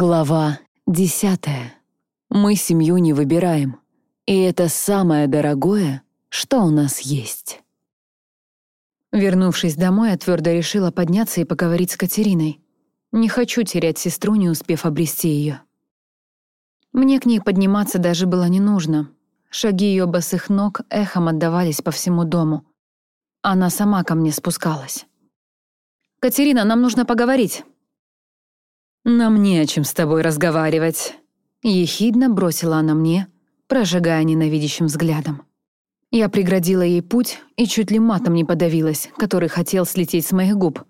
Глава десятая. Мы семью не выбираем, и это самое дорогое, что у нас есть. Вернувшись домой, я твердо решила подняться и поговорить с Катериной. Не хочу терять сестру, не успев обрести ее. Мне к ней подниматься даже было не нужно. Шаги ее босых ног эхом отдавались по всему дому. Она сама ко мне спускалась. «Катерина, нам нужно поговорить», «Нам не о чем с тобой разговаривать», — ехидно бросила она мне, прожигая ненавидящим взглядом. Я преградила ей путь и чуть ли матом не подавилась, который хотел слететь с моих губ.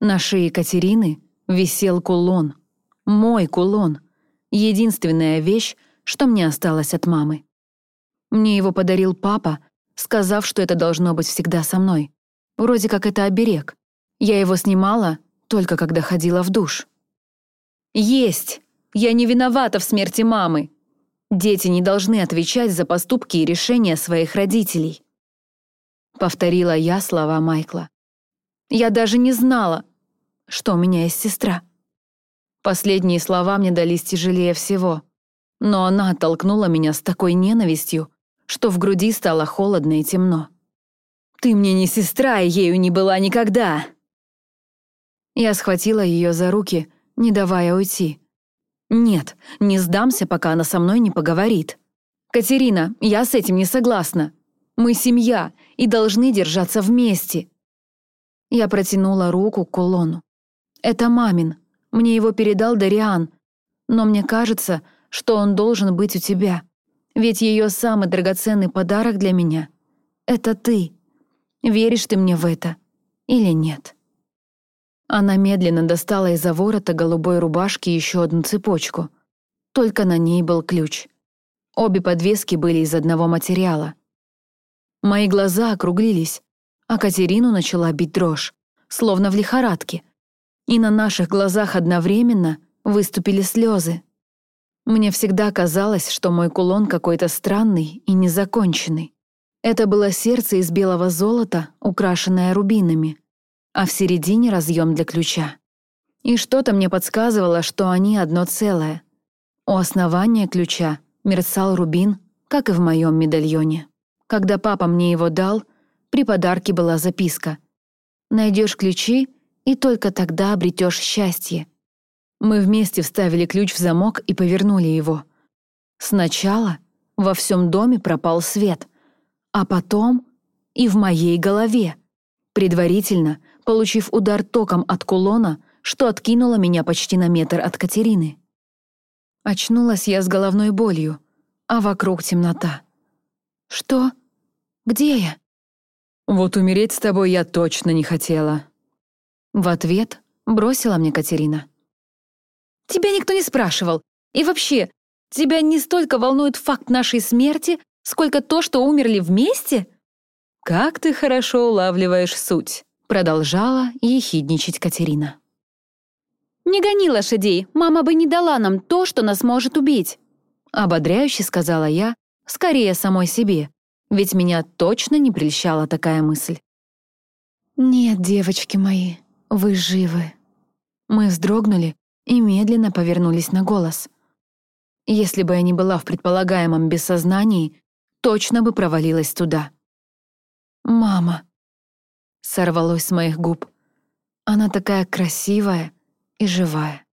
На шее Катерины висел кулон. Мой кулон. Единственная вещь, что мне осталось от мамы. Мне его подарил папа, сказав, что это должно быть всегда со мной. Вроде как это оберег. Я его снимала только когда ходила в душ. Есть! Я не виновата в смерти мамы. Дети не должны отвечать за поступки и решения своих родителей. Повторила я слова Майкла. Я даже не знала, что у меня есть сестра. Последние слова мне дались тяжелее всего. Но она оттолкнула меня с такой ненавистью, что в груди стало холодно и темно. «Ты мне не сестра, и ею не была никогда!» Я схватила ее за руки не давая уйти. «Нет, не сдамся, пока она со мной не поговорит. Катерина, я с этим не согласна. Мы семья и должны держаться вместе». Я протянула руку к кулону. «Это мамин. Мне его передал Дариан. Но мне кажется, что он должен быть у тебя. Ведь ее самый драгоценный подарок для меня — это ты. Веришь ты мне в это или нет?» Она медленно достала из-за ворота голубой рубашки еще одну цепочку. Только на ней был ключ. Обе подвески были из одного материала. Мои глаза округлились, а Катерину начала бить дрожь, словно в лихорадке. И на наших глазах одновременно выступили слезы. Мне всегда казалось, что мой кулон какой-то странный и незаконченный. Это было сердце из белого золота, украшенное рубинами а в середине разъем для ключа. И что-то мне подсказывало, что они одно целое. У основания ключа мерцал рубин, как и в моем медальоне. Когда папа мне его дал, при подарке была записка. «Найдешь ключи, и только тогда обретешь счастье». Мы вместе вставили ключ в замок и повернули его. Сначала во всем доме пропал свет, а потом и в моей голове. Предварительно получив удар током от кулона, что откинуло меня почти на метр от Катерины. Очнулась я с головной болью, а вокруг темнота. «Что? Где я?» «Вот умереть с тобой я точно не хотела». В ответ бросила мне Катерина. «Тебя никто не спрашивал. И вообще, тебя не столько волнует факт нашей смерти, сколько то, что умерли вместе?» «Как ты хорошо улавливаешь суть», Продолжала ехидничать Катерина. «Не гони лошадей, мама бы не дала нам то, что нас может убить», ободряюще сказала я, скорее самой себе, ведь меня точно не прельщала такая мысль. «Нет, девочки мои, вы живы». Мы вздрогнули и медленно повернулись на голос. Если бы я не была в предполагаемом бессознании, точно бы провалилась туда. «Мама», сорвалось с моих губ. Она такая красивая и живая.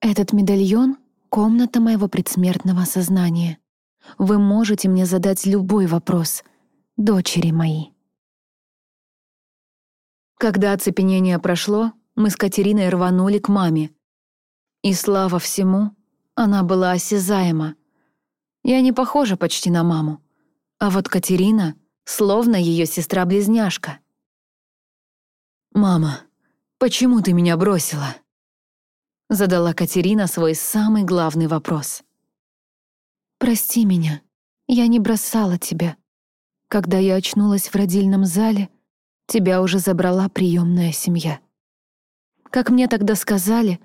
Этот медальон — комната моего предсмертного сознания. Вы можете мне задать любой вопрос, дочери мои. Когда оцепенение прошло, мы с Катериной рванули к маме. И слава всему, она была осязаема. Я не похожа почти на маму. А вот Катерина словно ее сестра-близняшка — «Мама, почему ты меня бросила?» Задала Катерина свой самый главный вопрос. «Прости меня, я не бросала тебя. Когда я очнулась в родильном зале, тебя уже забрала приемная семья. Как мне тогда сказали,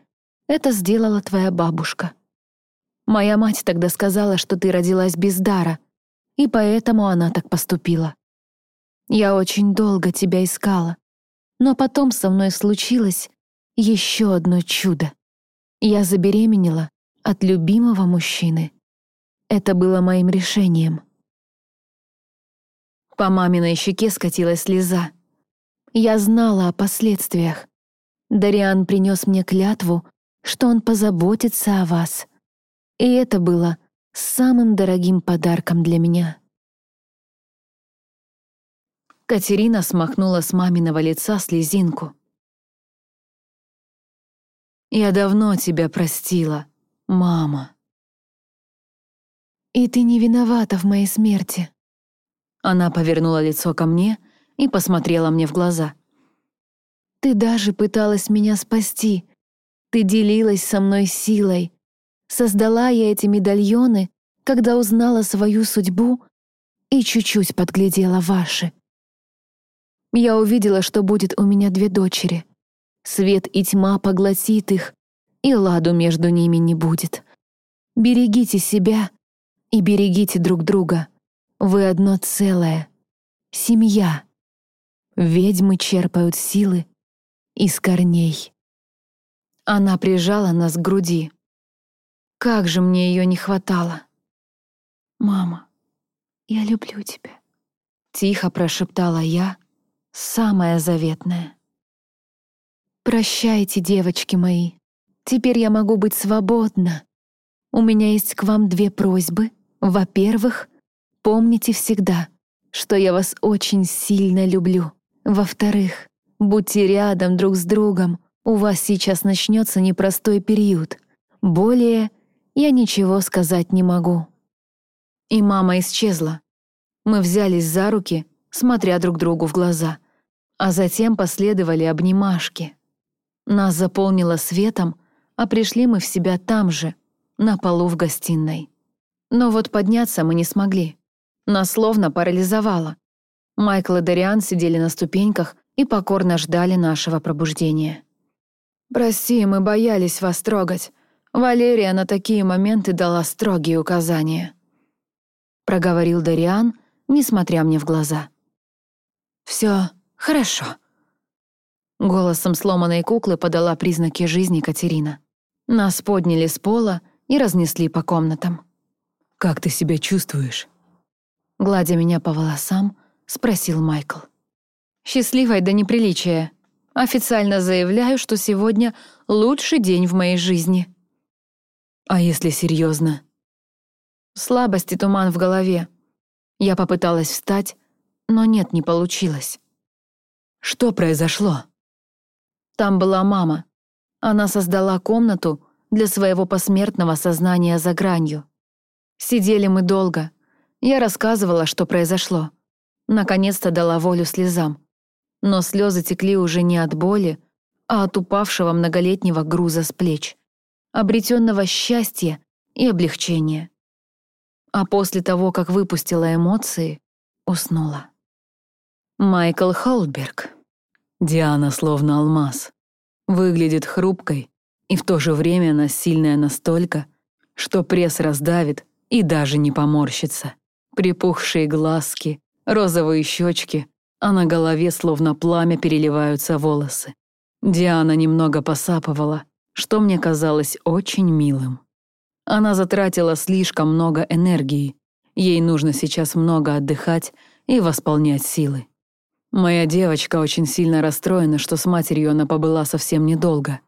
это сделала твоя бабушка. Моя мать тогда сказала, что ты родилась без дара, и поэтому она так поступила. Я очень долго тебя искала, но потом со мной случилось еще одно чудо. Я забеременела от любимого мужчины. Это было моим решением. По маминой щеке скатилась слеза. Я знала о последствиях. Дариан принес мне клятву, что он позаботится о вас. И это было самым дорогим подарком для меня. Катерина смахнула с маминого лица слезинку. «Я давно тебя простила, мама». «И ты не виновата в моей смерти». Она повернула лицо ко мне и посмотрела мне в глаза. «Ты даже пыталась меня спасти. Ты делилась со мной силой. Создала я эти медальоны, когда узнала свою судьбу и чуть-чуть подглядела ваши. Я увидела, что будет у меня две дочери. Свет и тьма поглотит их, и ладу между ними не будет. Берегите себя и берегите друг друга. Вы одно целое. Семья. Ведьмы черпают силы из корней. Она прижала нас к груди. Как же мне ее не хватало. «Мама, я люблю тебя», — тихо прошептала я, самое заветное. «Прощайте, девочки мои. Теперь я могу быть свободна. У меня есть к вам две просьбы. Во-первых, помните всегда, что я вас очень сильно люблю. Во-вторых, будьте рядом друг с другом. У вас сейчас начнется непростой период. Более я ничего сказать не могу». И мама исчезла. Мы взялись за руки, смотря друг другу в глаза, а затем последовали обнимашки. Нас заполнило светом, а пришли мы в себя там же, на полу в гостиной. Но вот подняться мы не смогли. Нас словно парализовало. Майкл и Дариан сидели на ступеньках и покорно ждали нашего пробуждения. «Прости, мы боялись вас трогать. Валерия на такие моменты дала строгие указания», — проговорил Дариан, несмотря мне в глаза. «Все хорошо». Голосом сломанной куклы подала признаки жизни Катерина. Нас подняли с пола и разнесли по комнатам. «Как ты себя чувствуешь?» Гладя меня по волосам, спросил Майкл. «Счастливой до неприличия. Официально заявляю, что сегодня лучший день в моей жизни». «А если серьезно? Слабость и туман в голове. Я попыталась встать, но нет, не получилось. Что произошло? Там была мама. Она создала комнату для своего посмертного сознания за гранью. Сидели мы долго. Я рассказывала, что произошло. Наконец-то дала волю слезам. Но слезы текли уже не от боли, а от упавшего многолетнего груза с плеч, обретенного счастья и облегчения. А после того, как выпустила эмоции, уснула. Майкл Холберг. Диана словно алмаз. Выглядит хрупкой, и в то же время она сильная настолько, что пресс раздавит и даже не поморщится. Припухшие глазки, розовые щечки, а на голове словно пламя переливаются волосы. Диана немного посапывала, что мне казалось очень милым. Она затратила слишком много энергии. Ей нужно сейчас много отдыхать и восполнять силы. Моя девочка очень сильно расстроена, что с матерью она побыла совсем недолго.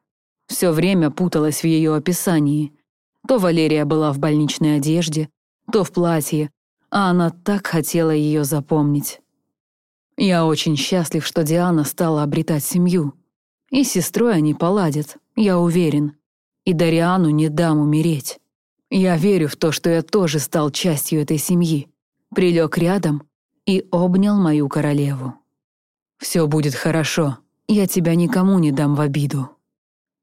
Все время путалась в ее описании. То Валерия была в больничной одежде, то в платье, а она так хотела ее запомнить. Я очень счастлив, что Диана стала обретать семью. И с сестрой они поладят, я уверен. И Дариану не дам умереть. Я верю в то, что я тоже стал частью этой семьи. Прилег рядом и обнял мою королеву. Все будет хорошо. Я тебя никому не дам в обиду».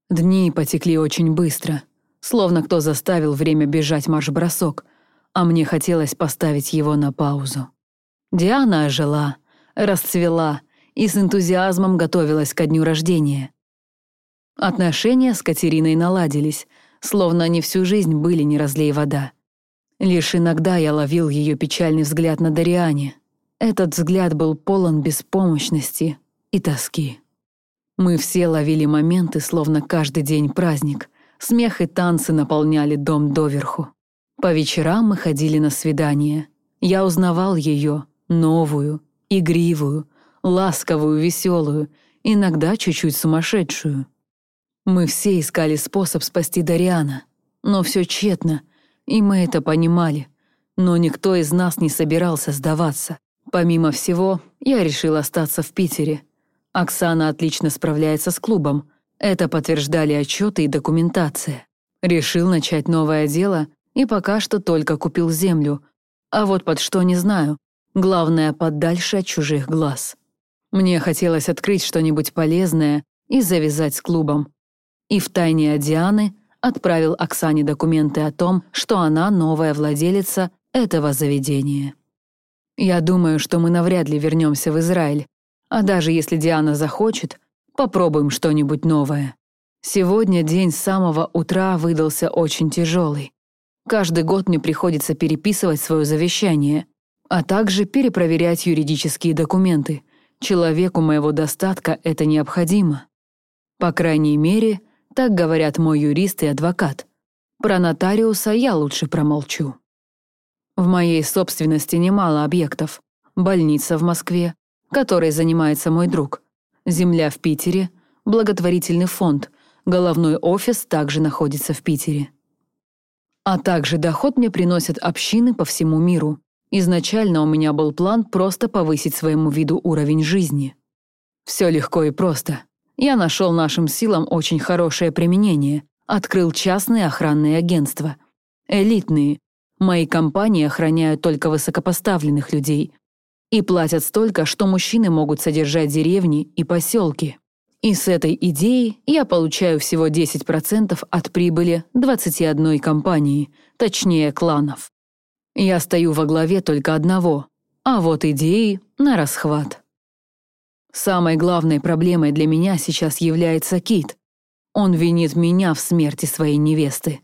Дни потекли очень быстро, словно кто заставил время бежать марш-бросок, а мне хотелось поставить его на паузу. Диана ожила, расцвела и с энтузиазмом готовилась ко дню рождения. Отношения с Катериной наладились, словно они всю жизнь были не разлей вода. Лишь иногда я ловил ее печальный взгляд на Дариане, этот взгляд был полон беспомощности и тоски. Мы все ловили моменты, словно каждый день праздник, Смех и танцы наполняли дом доверху. По вечерам мы ходили на свидания. Я узнавал ее, новую, игривую, ласковую, веселую, иногда чуть-чуть сумасшедшую. Мы все искали способ спасти Дариана, но все тщетно, и мы это понимали. Но никто из нас не собирался сдаваться. Помимо всего, я решил остаться в Питере. Оксана отлично справляется с клубом. Это подтверждали отчеты и документация. Решил начать новое дело и пока что только купил землю. А вот под что не знаю. Главное, подальше от чужих глаз. Мне хотелось открыть что-нибудь полезное и завязать с клубом. И в тайне от Дианы отправил Оксане документы о том, что она новая владелица этого заведения. Я думаю, что мы навряд ли вернемся в Израиль, а даже если Диана захочет, попробуем что-нибудь новое. Сегодня день с самого утра выдался очень тяжелый. Каждый год мне приходится переписывать свое завещание, а также перепроверять юридические документы. Человеку моего достатка это необходимо. По крайней мере, так говорят мой юрист и адвокат. Про нотариуса я лучше промолчу. В моей собственности немало объектов. Больница в Москве, которой занимается мой друг. Земля в Питере, благотворительный фонд, головной офис также находится в Питере. А также доход мне приносят общины по всему миру. Изначально у меня был план просто повысить своему виду уровень жизни. Все легко и просто. Я нашел нашим силам очень хорошее применение, открыл частные охранные агентства. Элитные. Мои компании охраняют только высокопоставленных людей. И платят столько, что мужчины могут содержать деревни и поселки. И с этой идеей я получаю всего 10% от прибыли 21 компании, точнее кланов. Я стою во главе только одного, а вот идеи на расхват. Самой главной проблемой для меня сейчас является Кит. Он винит меня в смерти своей невесты.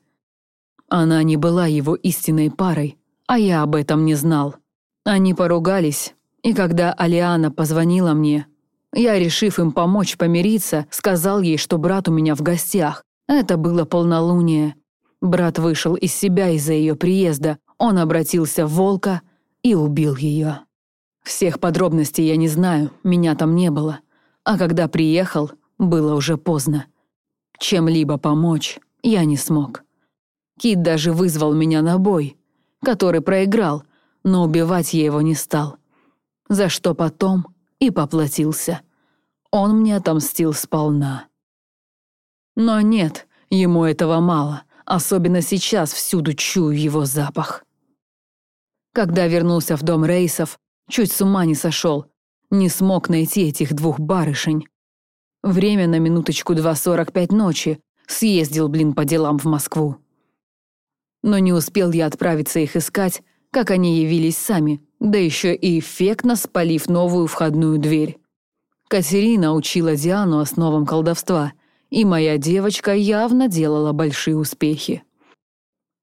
Она не была его истинной парой, а я об этом не знал. Они поругались, и когда Алиана позвонила мне, я, решив им помочь помириться, сказал ей, что брат у меня в гостях. Это было полнолуние. Брат вышел из себя из-за ее приезда, он обратился в волка и убил ее. Всех подробностей я не знаю, меня там не было. А когда приехал, было уже поздно. Чем-либо помочь я не смог. Кит даже вызвал меня на бой, который проиграл, но убивать я его не стал. За что потом и поплатился. Он мне отомстил сполна. Но нет, ему этого мало, особенно сейчас всюду чую его запах. Когда вернулся в дом рейсов, чуть с ума не сошел, не смог найти этих двух барышень. Время на минуточку 2.45 ночи, съездил, блин, по делам в Москву. Но не успел я отправиться их искать, как они явились сами, да еще и эффектно спалив новую входную дверь. Катерина учила Диану основам колдовства, и моя девочка явно делала большие успехи.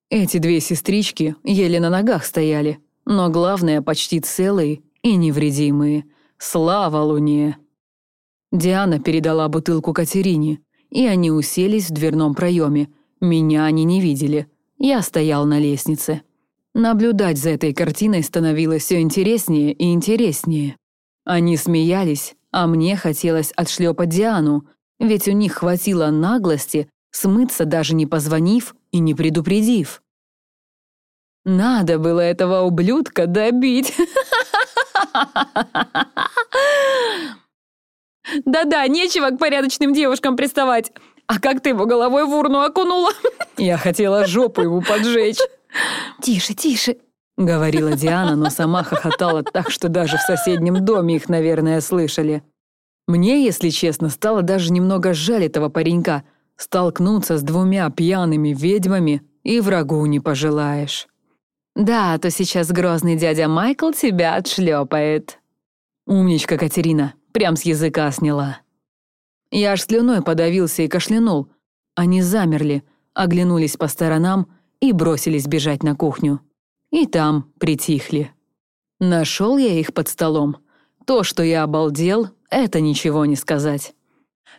Эти две сестрички еле на ногах стояли, но главное, почти целые и невредимые. Слава Луне! Диана передала бутылку Катерине, и они уселись в дверном проеме. Меня они не видели. Я стоял на лестнице. Наблюдать за этой картиной становилось все интереснее и интереснее. Они смеялись, а мне хотелось отшлепать Диану, ведь у них хватило наглости смыться, даже не позвонив и не предупредив. Надо было этого ублюдка добить. Да-да, нечего к порядочным девушкам приставать. А как ты его головой в урну окунула? Я хотела жопу ему поджечь. Тише, тише, говорила Диана, но сама хохотала так, что даже в соседнем доме их, наверное, слышали. Мне, если честно, стало даже немного жаль этого паренька. Столкнуться с двумя пьяными ведьмами и врагу не пожелаешь. Да, а то сейчас грозный дядя Майкл тебя отшлепает. Умничка, Катерина, прям с языка сняла. Я аж слюной подавился и кашлянул. Они замерли, оглянулись по сторонам и бросились бежать на кухню. И там притихли. Нашел я их под столом. То, что я обалдел, это ничего не сказать.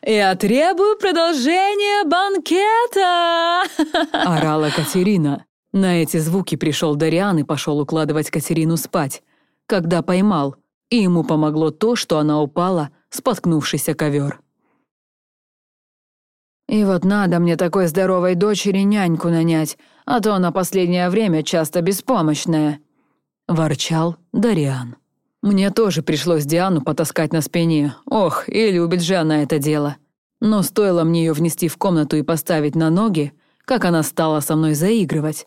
«Я требую продолжения банкета!» — орала Катерина. На эти звуки пришел Дариан и пошел укладывать Катерину спать, когда поймал, и ему помогло то, что она упала, споткнувшись о ковер. «И вот надо мне такой здоровой дочери няньку нанять, а то она последнее время часто беспомощная», — ворчал Дариан. Мне тоже пришлось Диану потаскать на спине. Ох, и любит же она это дело. Но стоило мне ее внести в комнату и поставить на ноги, как она стала со мной заигрывать.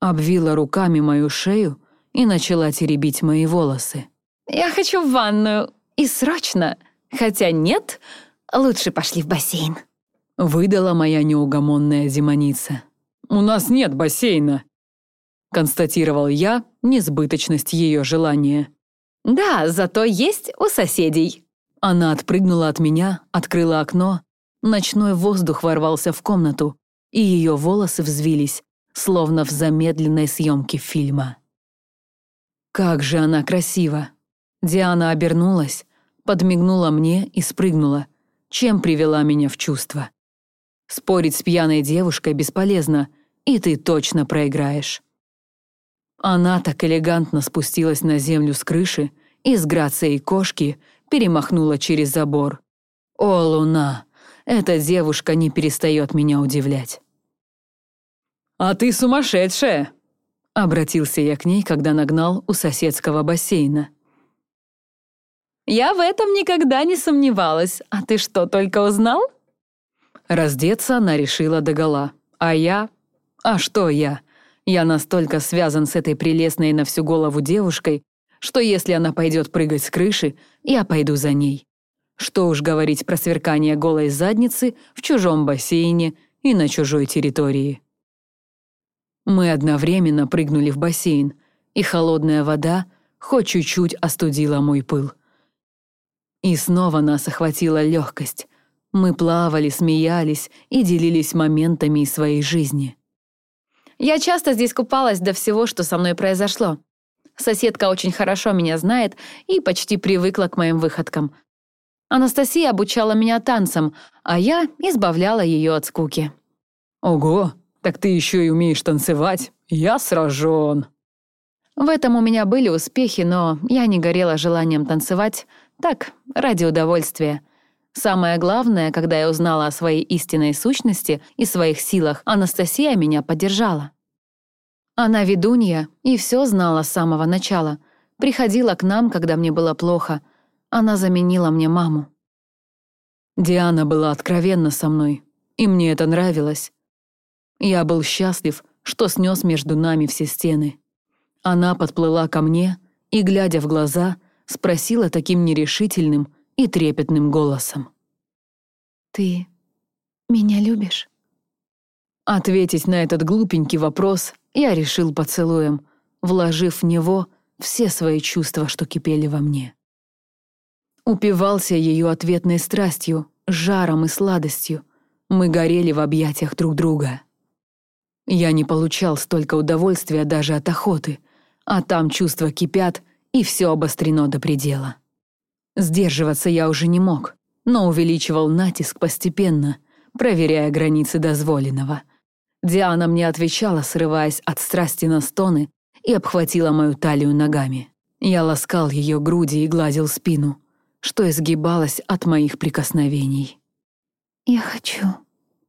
Обвила руками мою шею и начала теребить мои волосы. «Я хочу в ванную. И срочно. Хотя нет, лучше пошли в бассейн». Выдала моя неугомонная демоница. «У нас нет бассейна», — констатировал я несбыточность ее желания. «Да, зато есть у соседей». Она отпрыгнула от меня, открыла окно. Ночной воздух ворвался в комнату, и ее волосы взвились, словно в замедленной съемке фильма. Как же она красива! Диана обернулась, подмигнула мне и спрыгнула, чем привела меня в чувство. Спорить с пьяной девушкой бесполезно, и ты точно проиграешь. Она так элегантно спустилась на землю с крыши и с грацией кошки перемахнула через забор. О, луна! Эта девушка не перестает меня удивлять. «А ты сумасшедшая!» Обратился я к ней, когда нагнал у соседского бассейна. «Я в этом никогда не сомневалась. А ты что, только узнал?» Раздеться она решила догола. А я? А что я? Я настолько связан с этой прелестной на всю голову девушкой, что если она пойдет прыгать с крыши, я пойду за ней. Что уж говорить про сверкание голой задницы в чужом бассейне и на чужой территории. Мы одновременно прыгнули в бассейн, и холодная вода хоть чуть-чуть остудила мой пыл. И снова нас охватила легкость. Мы плавали, смеялись и делились моментами из своей жизни. Я часто здесь купалась до всего, что со мной произошло. Соседка очень хорошо меня знает и почти привыкла к моим выходкам. Анастасия обучала меня танцам, а я избавляла ее от скуки. «Ого, так ты еще и умеешь танцевать? Я сражен!» В этом у меня были успехи, но я не горела желанием танцевать, так, ради удовольствия. Самое главное, когда я узнала о своей истинной сущности и своих силах, Анастасия меня поддержала. Она ведунья и все знала с самого начала. Приходила к нам, когда мне было плохо. Она заменила мне маму. Диана была откровенна со мной, и мне это нравилось. Я был счастлив, что снес между нами все стены. Она подплыла ко мне и, глядя в глаза, спросила таким нерешительным, и трепетным голосом. «Ты меня любишь?» Ответить на этот глупенький вопрос я решил поцелуем, вложив в него все свои чувства, что кипели во мне. Упивался ее ответной страстью, жаром и сладостью. Мы горели в объятиях друг друга. Я не получал столько удовольствия даже от охоты, а там чувства кипят, и все обострено до предела. Сдерживаться я уже не мог, но увеличивал натиск постепенно, проверяя границы дозволенного. Диана мне отвечала, срываясь от страсти на стоны, и обхватила мою талию ногами. Я ласкал ее груди и гладил спину, что изгибалось от моих прикосновений. «Я хочу»,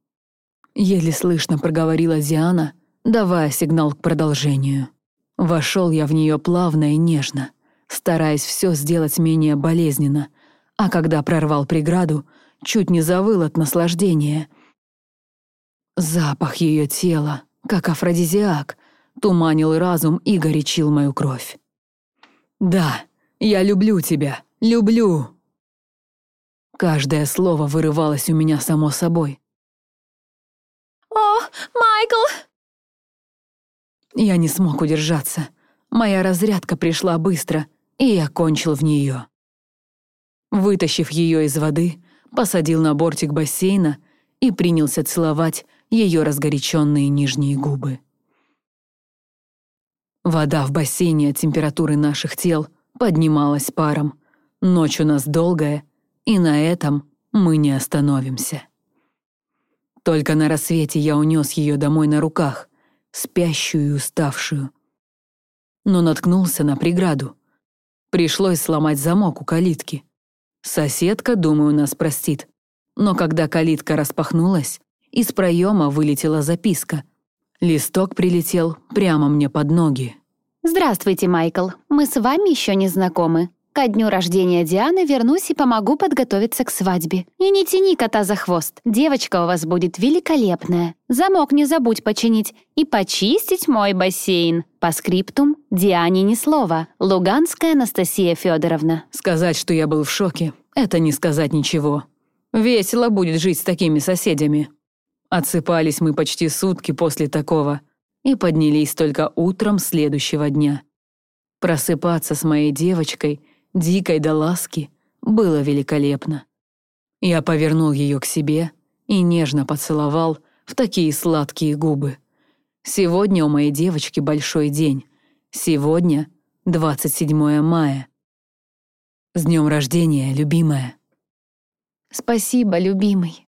— еле слышно проговорила Диана, давая сигнал к продолжению. Вошел я в нее плавно и нежно — стараясь все сделать менее болезненно, а когда прорвал преграду, чуть не завыл от наслаждения. Запах ее тела, как афродизиак, туманил разум и горячил мою кровь. «Да, я люблю тебя, люблю!» Каждое слово вырывалось у меня само собой. «О, Майкл!» Я не смог удержаться. Моя разрядка пришла быстро, и я кончил в нее. Вытащив ее из воды, посадил на бортик бассейна и принялся целовать ее разгоряченные нижние губы. Вода в бассейне от температуры наших тел поднималась паром. Ночь у нас долгая, и на этом мы не остановимся. Только на рассвете я унес ее домой на руках, спящую и уставшую. Но наткнулся на преграду. Пришлось сломать замок у калитки. Соседка, думаю, нас простит. Но когда калитка распахнулась, из проема вылетела записка. Листок прилетел прямо мне под ноги. «Здравствуйте, Майкл. Мы с вами еще не знакомы. Ко дню рождения Дианы вернусь и помогу подготовиться к свадьбе. И не тяни кота за хвост. Девочка у вас будет великолепная. Замок не забудь починить и почистить мой бассейн. По скриптум Диане ни слова. Луганская Анастасия Федоровна. Сказать, что я был в шоке, это не сказать ничего. Весело будет жить с такими соседями. Отсыпались мы почти сутки после такого и поднялись только утром следующего дня. Просыпаться с моей девочкой, дикой до ласки, было великолепно. Я повернул ее к себе и нежно поцеловал в такие сладкие губы. Сегодня у моей девочки большой день. Сегодня 27 мая. С днем рождения, любимая. Спасибо, любимый.